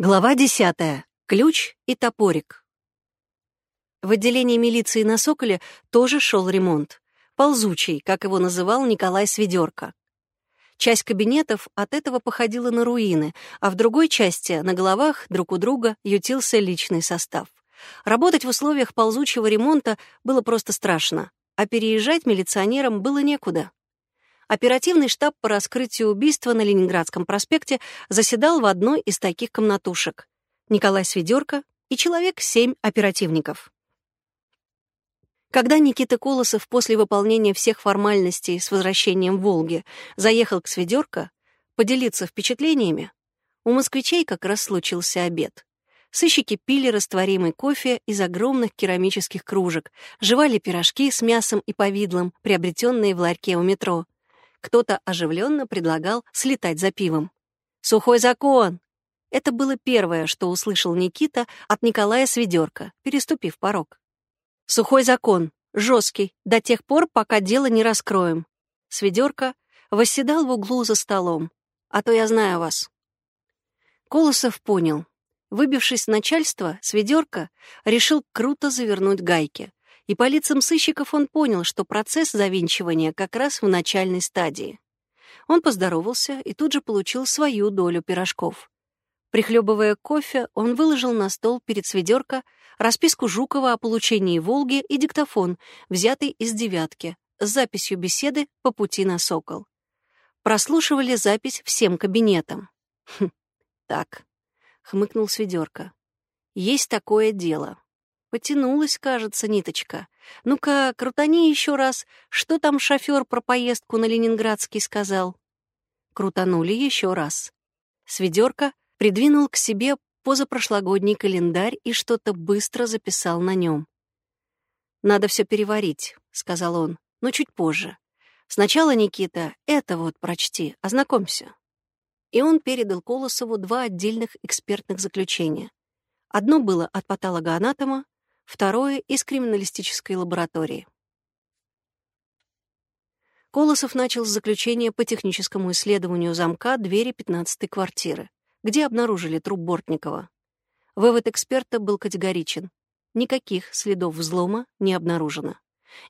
Глава десятая. Ключ и топорик. В отделении милиции на Соколе тоже шел ремонт. Ползучий, как его называл Николай Сведерко. Часть кабинетов от этого походила на руины, а в другой части, на головах друг у друга, ютился личный состав. Работать в условиях ползучего ремонта было просто страшно, а переезжать милиционерам было некуда. Оперативный штаб по раскрытию убийства на Ленинградском проспекте заседал в одной из таких комнатушек. Николай Сведерко и человек семь оперативников. Когда Никита Колосов после выполнения всех формальностей с возвращением в Волги заехал к Сведерко поделиться впечатлениями, у москвичей как раз случился обед. Сыщики пили растворимый кофе из огромных керамических кружек, жевали пирожки с мясом и повидлом, приобретенные в ларьке у метро — кто-то оживленно предлагал слетать за пивом. «Сухой закон!» Это было первое, что услышал Никита от Николая Сведерка, переступив порог. «Сухой закон, жесткий, до тех пор, пока дело не раскроем». Сведерка восседал в углу за столом. «А то я знаю вас». Колосов понял. Выбившись в начальство, Сведерка решил круто завернуть гайки и по лицам сыщиков он понял, что процесс завинчивания как раз в начальной стадии. Он поздоровался и тут же получил свою долю пирожков. Прихлебывая кофе, он выложил на стол перед Сведерко расписку Жукова о получении «Волги» и диктофон, взятый из «девятки», с записью беседы по пути на «Сокол». Прослушивали запись всем кабинетам. «Хм, так», — хмыкнул Сведерко. «Есть такое дело. Потянулась, кажется, ниточка. Ну-ка, крутани еще раз. Что там шофер про поездку на Ленинградский сказал? Крутанули еще раз. Сведерка придвинул к себе позапрошлогодний календарь и что-то быстро записал на нем. «Надо все переварить», — сказал он, — «но чуть позже. Сначала, Никита, это вот прочти, ознакомься». И он передал Колосову два отдельных экспертных заключения. Одно было от патологоанатома, второе — из криминалистической лаборатории. Колосов начал с заключения по техническому исследованию замка двери 15-й квартиры, где обнаружили труп Бортникова. Вывод эксперта был категоричен. Никаких следов взлома не обнаружено.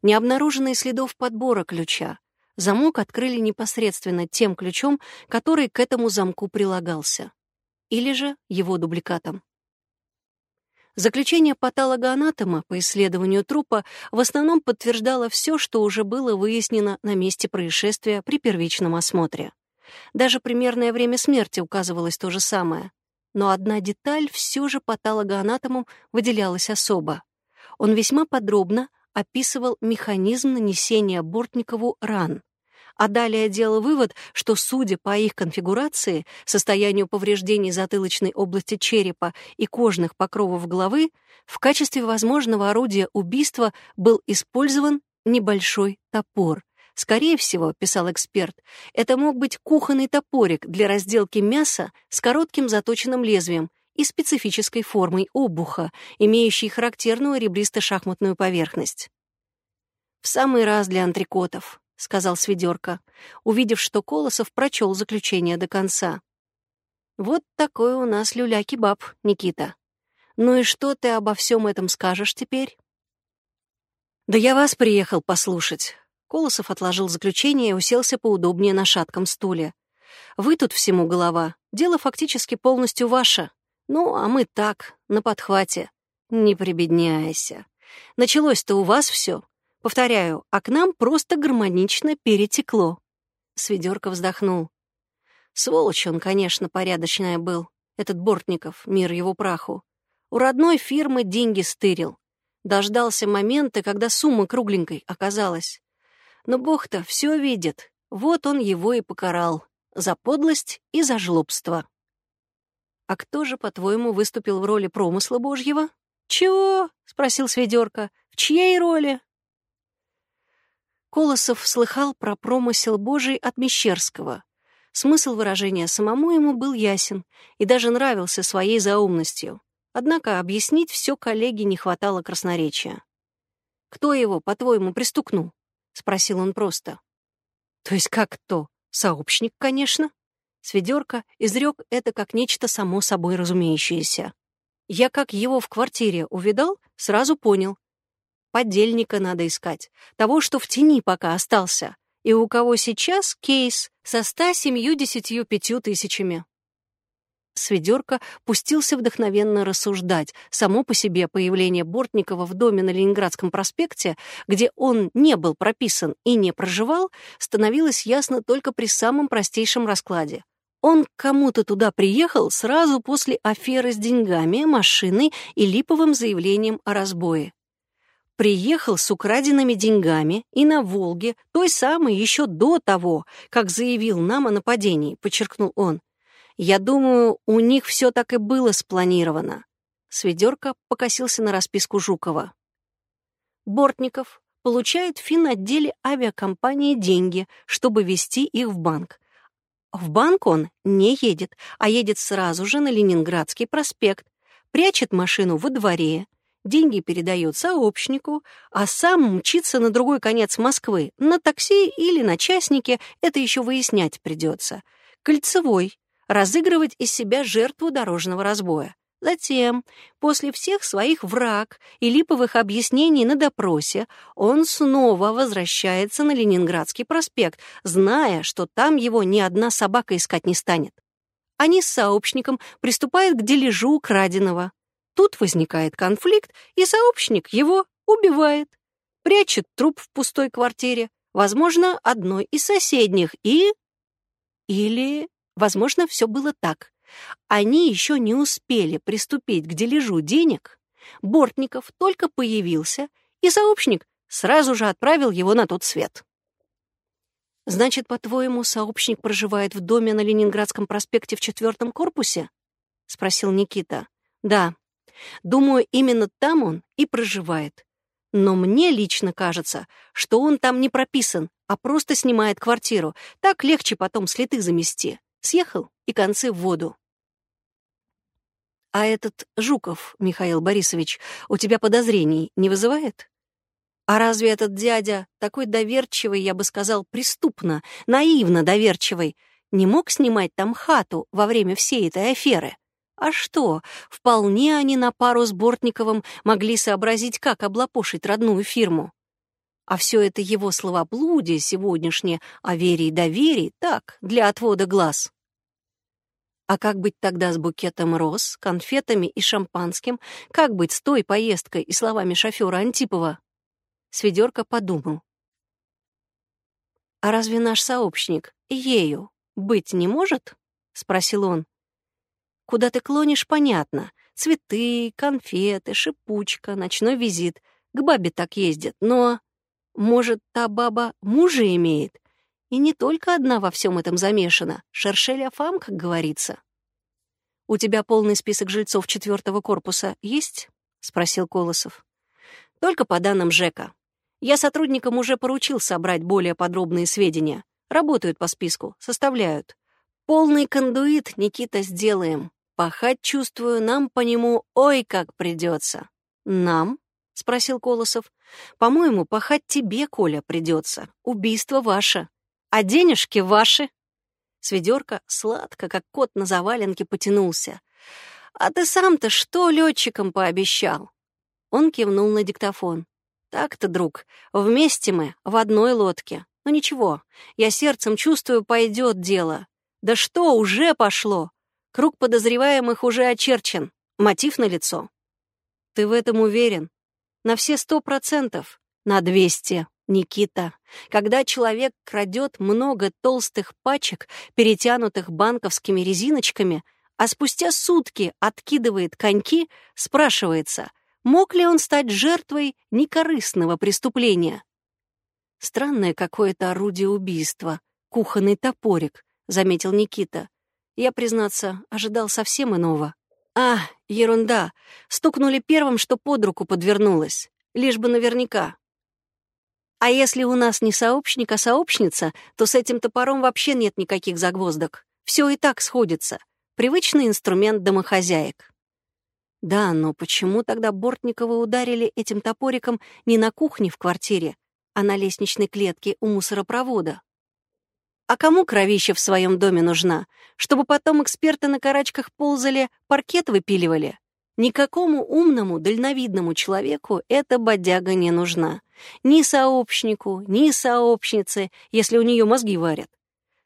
Не обнаружено и следов подбора ключа. Замок открыли непосредственно тем ключом, который к этому замку прилагался. Или же его дубликатом. Заключение патологоанатома по исследованию трупа в основном подтверждало все, что уже было выяснено на месте происшествия при первичном осмотре. Даже примерное время смерти указывалось то же самое. Но одна деталь все же патологоанатомом выделялась особо. Он весьма подробно описывал механизм нанесения Бортникову ран а далее делал вывод, что, судя по их конфигурации, состоянию повреждений затылочной области черепа и кожных покровов головы, в качестве возможного орудия убийства был использован небольшой топор. Скорее всего, писал эксперт, это мог быть кухонный топорик для разделки мяса с коротким заточенным лезвием и специфической формой обуха, имеющей характерную ребристо-шахматную поверхность. В самый раз для антрикотов. — сказал Сведерка, увидев, что Колосов прочел заключение до конца. «Вот такой у нас люля-кебаб, Никита. Ну и что ты обо всем этом скажешь теперь?» «Да я вас приехал послушать». Колосов отложил заключение и уселся поудобнее на шатком стуле. «Вы тут всему голова. Дело фактически полностью ваше. Ну, а мы так, на подхвате. Не прибедняйся. Началось-то у вас все. Повторяю, а к нам просто гармонично перетекло. Сведерка вздохнул. Сволочь он, конечно, порядочная был, этот Бортников, мир его праху. У родной фирмы деньги стырил. Дождался момента, когда сумма кругленькой оказалась. Но бог-то все видит. Вот он его и покарал. За подлость и за жлобство. А кто же, по-твоему, выступил в роли промысла божьего? «Чего?» — спросил Сведерка. «В чьей роли?» Колосов слыхал про промысел Божий от Мещерского. Смысл выражения самому ему был ясен и даже нравился своей заумностью. Однако объяснить все коллеге не хватало красноречия. «Кто его, по-твоему, пристукнул?» — спросил он просто. «То есть как кто? Сообщник, конечно». Сведерка изрек это как нечто само собой разумеющееся. Я как его в квартире увидал, сразу понял. Подельника надо искать, того, что в тени пока остался, и у кого сейчас кейс со 175 тысячами. Сведерка пустился вдохновенно рассуждать. Само по себе появление Бортникова в доме на Ленинградском проспекте, где он не был прописан и не проживал, становилось ясно только при самом простейшем раскладе. Он к кому-то туда приехал сразу после аферы с деньгами, машиной и липовым заявлением о разбое. Приехал с украденными деньгами и на «Волге», той самой еще до того, как заявил нам о нападении, подчеркнул он. Я думаю, у них все так и было спланировано. Сведерка покосился на расписку Жукова. Бортников получает в финотделе авиакомпании деньги, чтобы вести их в банк. В банк он не едет, а едет сразу же на Ленинградский проспект, прячет машину во дворе, деньги передает сообщнику, а сам мчится на другой конец Москвы, на такси или на частнике, это еще выяснять придется. Кольцевой, разыгрывать из себя жертву дорожного разбоя. Затем, после всех своих враг и липовых объяснений на допросе, он снова возвращается на Ленинградский проспект, зная, что там его ни одна собака искать не станет. Они с сообщником приступают к дележу украденного. Тут возникает конфликт, и сообщник его убивает. Прячет труп в пустой квартире, возможно, одной из соседних, и... Или Возможно, все было так. Они еще не успели приступить к дележу денег, Бортников только появился, и сообщник сразу же отправил его на тот свет. «Значит, по-твоему, сообщник проживает в доме на Ленинградском проспекте в четвертом корпусе?» — спросил Никита. «Да. Думаю, именно там он и проживает. Но мне лично кажется, что он там не прописан, а просто снимает квартиру. Так легче потом следы замести. Съехал и концы в воду. А этот Жуков, Михаил Борисович, у тебя подозрений не вызывает? А разве этот дядя, такой доверчивый, я бы сказал, преступно, наивно доверчивый, не мог снимать там хату во время всей этой аферы? А что, вполне они на пару с Бортниковым могли сообразить, как облапошить родную фирму. А все это его словоблудие сегодняшнее о вере и доверии, так, для отвода глаз. А как быть тогда с букетом роз, конфетами и шампанским? Как быть с той поездкой и словами шофера Антипова? Сведерка подумал. «А разве наш сообщник ею быть не может?» — спросил он. «Куда ты клонишь, понятно. Цветы, конфеты, шипучка, ночной визит. К бабе так ездят. Но, может, та баба мужа имеет? И не только одна во всем этом замешана. Шершеля фам, как говорится. «У тебя полный список жильцов четвертого корпуса есть?» — спросил Колосов. «Только по данным ЖЭКа. Я сотрудникам уже поручил собрать более подробные сведения. Работают по списку, составляют. Полный кондуит, Никита, сделаем. Пахать, чувствую, нам по нему ой как придется. «Нам?» — спросил Колосов. «По-моему, пахать тебе, Коля, придется. Убийство ваше. А денежки ваши». Сведерка сладко, как кот на заваленке, потянулся. «А ты сам-то что летчикам пообещал?» Он кивнул на диктофон. «Так-то, друг, вместе мы, в одной лодке. Но ничего, я сердцем чувствую, пойдет дело. Да что, уже пошло? Круг подозреваемых уже очерчен. Мотив на лицо. Ты в этом уверен? На все сто процентов? На двести. Никита, когда человек крадет много толстых пачек, перетянутых банковскими резиночками, а спустя сутки откидывает коньки, спрашивается, мог ли он стать жертвой некорыстного преступления? Странное какое-то орудие убийства, кухонный топорик, заметил Никита. Я, признаться, ожидал совсем иного. А, ерунда, стукнули первым, что под руку подвернулось, лишь бы наверняка. А если у нас не сообщник, а сообщница, то с этим топором вообще нет никаких загвоздок. Все и так сходится. Привычный инструмент домохозяек. Да, но почему тогда Бортникова ударили этим топориком не на кухне в квартире, а на лестничной клетке у мусоропровода? А кому кровища в своем доме нужна? Чтобы потом эксперты на карачках ползали, паркет выпиливали? Никакому умному, дальновидному человеку эта бодяга не нужна. Ни сообщнику, ни сообщнице, если у нее мозги варят.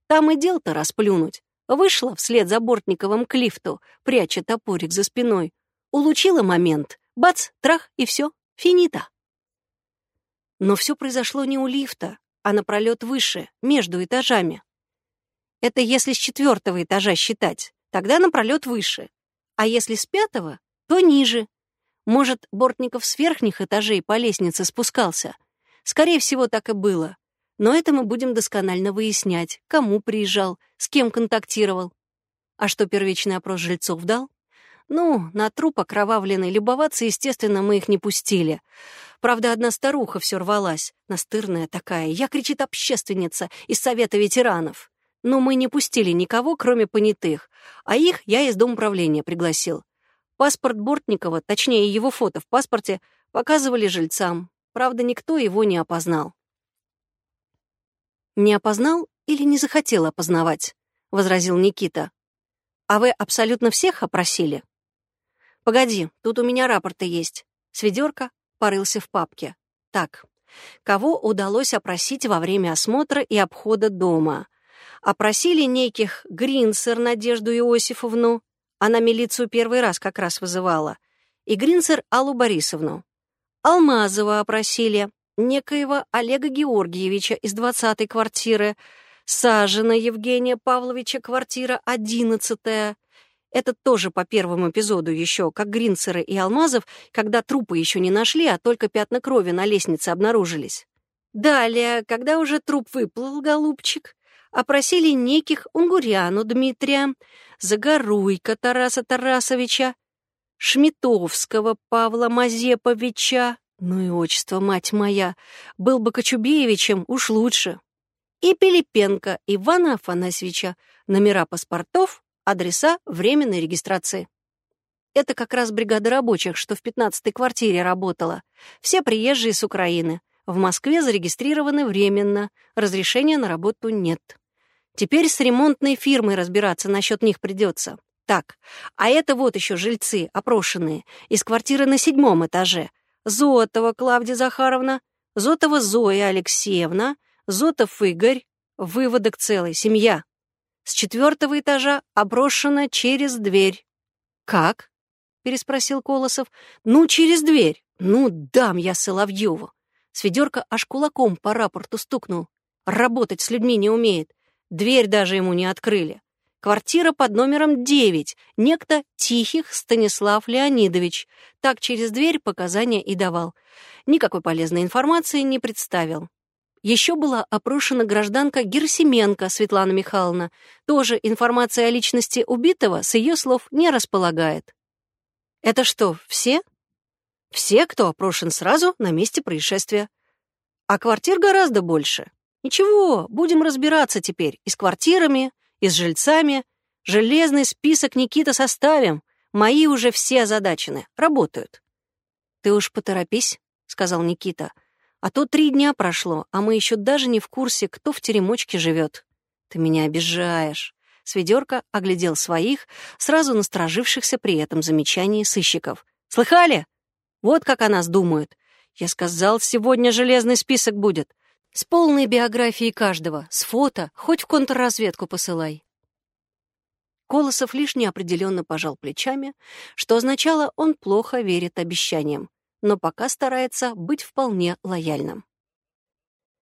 Там и дел-то расплюнуть. Вышла вслед за Бортниковым к лифту, пряча топорик за спиной. Улучила момент. Бац, трах, и все. Финита. Но все произошло не у лифта, а напролет выше, между этажами. Это если с четвертого этажа считать, тогда напролет выше. А если с пятого, то ниже. Может, Бортников с верхних этажей по лестнице спускался. Скорее всего, так и было. Но это мы будем досконально выяснять, кому приезжал, с кем контактировал. А что первичный опрос жильцов дал? Ну, на труп окровавленный любоваться, естественно, мы их не пустили. Правда, одна старуха все рвалась, настырная такая. Я, кричит, общественница из Совета ветеранов. Но мы не пустили никого, кроме понятых, а их я из Домуправления пригласил. Паспорт Бортникова, точнее его фото в паспорте, показывали жильцам. Правда, никто его не опознал. «Не опознал или не захотел опознавать?» — возразил Никита. «А вы абсолютно всех опросили?» «Погоди, тут у меня рапорты есть». Сведерка порылся в папке. «Так, кого удалось опросить во время осмотра и обхода дома?» Опросили неких Гринсер Надежду Иосифовну, она милицию первый раз как раз вызывала, и Гринсер Аллу Борисовну. Алмазова опросили, некоего Олега Георгиевича из двадцатой квартиры, Сажина Евгения Павловича, квартира одиннадцатая. Это тоже по первому эпизоду еще, как Гринцеры и Алмазов, когда трупы еще не нашли, а только пятна крови на лестнице обнаружились. Далее, когда уже труп выплыл, голубчик, опросили неких Унгуряну Дмитрия, Загоруйка Тараса Тарасовича, Шмитовского Павла Мазеповича, ну и отчество, мать моя, был бы Кочубеевичем, уж лучше. И Пилипенко Ивана Афанасьевича, номера паспортов, адреса временной регистрации. Это как раз бригада рабочих, что в 15-й квартире работала. Все приезжие с Украины. В Москве зарегистрированы временно, разрешения на работу нет. Теперь с ремонтной фирмой разбираться насчет них придется. Так, а это вот еще жильцы, опрошенные, из квартиры на седьмом этаже — Зотова Клавдия Захаровна, Зотова Зоя Алексеевна, Зотов Игорь, выводок целый, семья. С четвертого этажа оброшена через дверь. «Как?» — переспросил Колосов. «Ну, через дверь. Ну, дам я Соловьеву». Сведерка аж кулаком по рапорту стукнул. Работать с людьми не умеет. Дверь даже ему не открыли. Квартира под номером 9. Некто Тихих Станислав Леонидович. Так через дверь показания и давал. Никакой полезной информации не представил. Еще была опрошена гражданка Герсименко Светлана Михайловна. Тоже информация о личности убитого с ее слов не располагает. Это что, все? Все, кто опрошен сразу на месте происшествия. А квартир гораздо больше. Ничего, будем разбираться теперь и с квартирами, и с жильцами. Железный список Никита составим. Мои уже все озадачены, работают. Ты уж поторопись, сказал Никита. А то три дня прошло, а мы еще даже не в курсе, кто в теремочке живет. Ты меня обижаешь. Сведерка оглядел своих, сразу насторожившихся при этом замечании сыщиков. «Слыхали? Вот как о нас думают. Я сказал, сегодня железный список будет. С полной биографией каждого, с фото, хоть в контрразведку посылай. Колосов лишь неопределенно пожал плечами, что означало, он плохо верит обещаниям, но пока старается быть вполне лояльным.